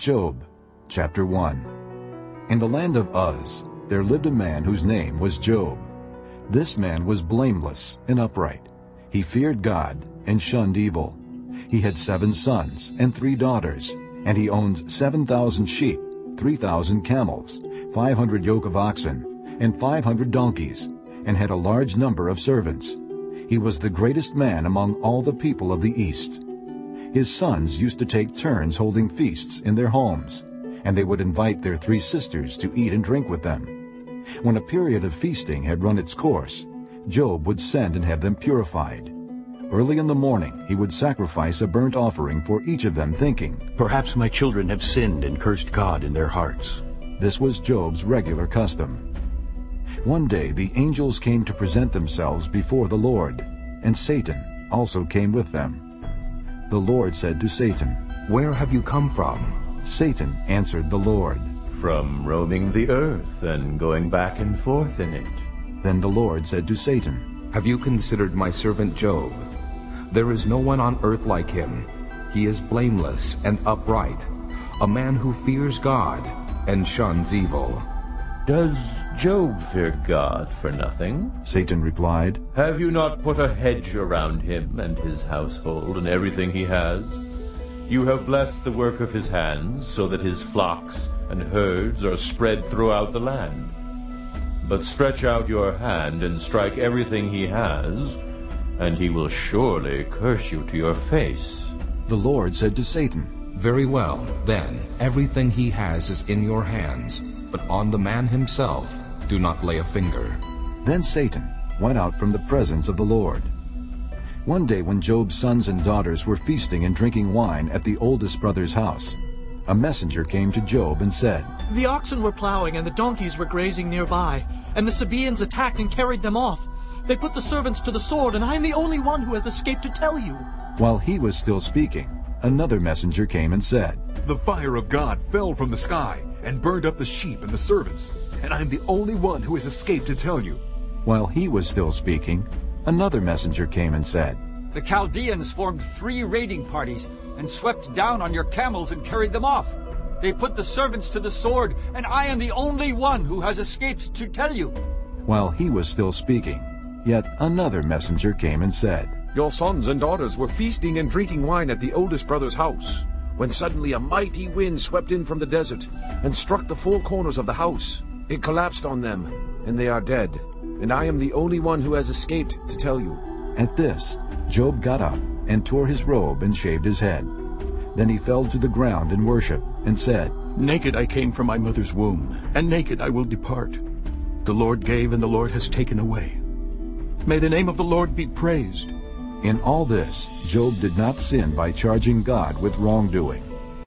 Job chapter 1 In the land of Uz there lived a man whose name was Job. This man was blameless and upright. He feared God and shunned evil. He had seven sons and three daughters, and he owned 7,000 sheep, 3,000 camels, 500 yoke of oxen, and 500 donkeys, and had a large number of servants. He was the greatest man among all the people of the East. His sons used to take turns holding feasts in their homes, and they would invite their three sisters to eat and drink with them. When a period of feasting had run its course, Job would send and have them purified. Early in the morning he would sacrifice a burnt offering for each of them, thinking, Perhaps my children have sinned and cursed God in their hearts. This was Job's regular custom. One day the angels came to present themselves before the Lord, and Satan also came with them. The Lord said to Satan, Where have you come from? Satan answered the Lord, From roaming the earth and going back and forth in it. Then the Lord said to Satan, Have you considered my servant Job? There is no one on earth like him. He is blameless and upright, a man who fears God and shuns evil. Does Job fear God for nothing? Satan replied, Have you not put a hedge around him and his household and everything he has? You have blessed the work of his hands, so that his flocks and herds are spread throughout the land. But stretch out your hand and strike everything he has, and he will surely curse you to your face. The Lord said to Satan, Very well, then, everything he has is in your hands, but on the man himself do not lay a finger. Then Satan went out from the presence of the Lord. One day when Job's sons and daughters were feasting and drinking wine at the oldest brother's house, a messenger came to Job and said, The oxen were plowing and the donkeys were grazing nearby, and the Sabeans attacked and carried them off. They put the servants to the sword, and I am the only one who has escaped to tell you. While he was still speaking, another messenger came and said, The fire of God fell from the sky and burned up the sheep and the servants, and I am the only one who has escaped to tell you. While he was still speaking, another messenger came and said, The Chaldeans formed three raiding parties and swept down on your camels and carried them off. They put the servants to the sword, and I am the only one who has escaped to tell you. While he was still speaking, yet another messenger came and said, Your sons and daughters were feasting and drinking wine at the oldest brother's house, when suddenly a mighty wind swept in from the desert and struck the four corners of the house. It collapsed on them, and they are dead. And I am the only one who has escaped to tell you. At this, Job got up and tore his robe and shaved his head. Then he fell to the ground in worship and said, Naked I came from my mother's womb, and naked I will depart. The Lord gave, and the Lord has taken away. May the name of the Lord be praised. In all this, Job did not sin by charging God with wrongdoing.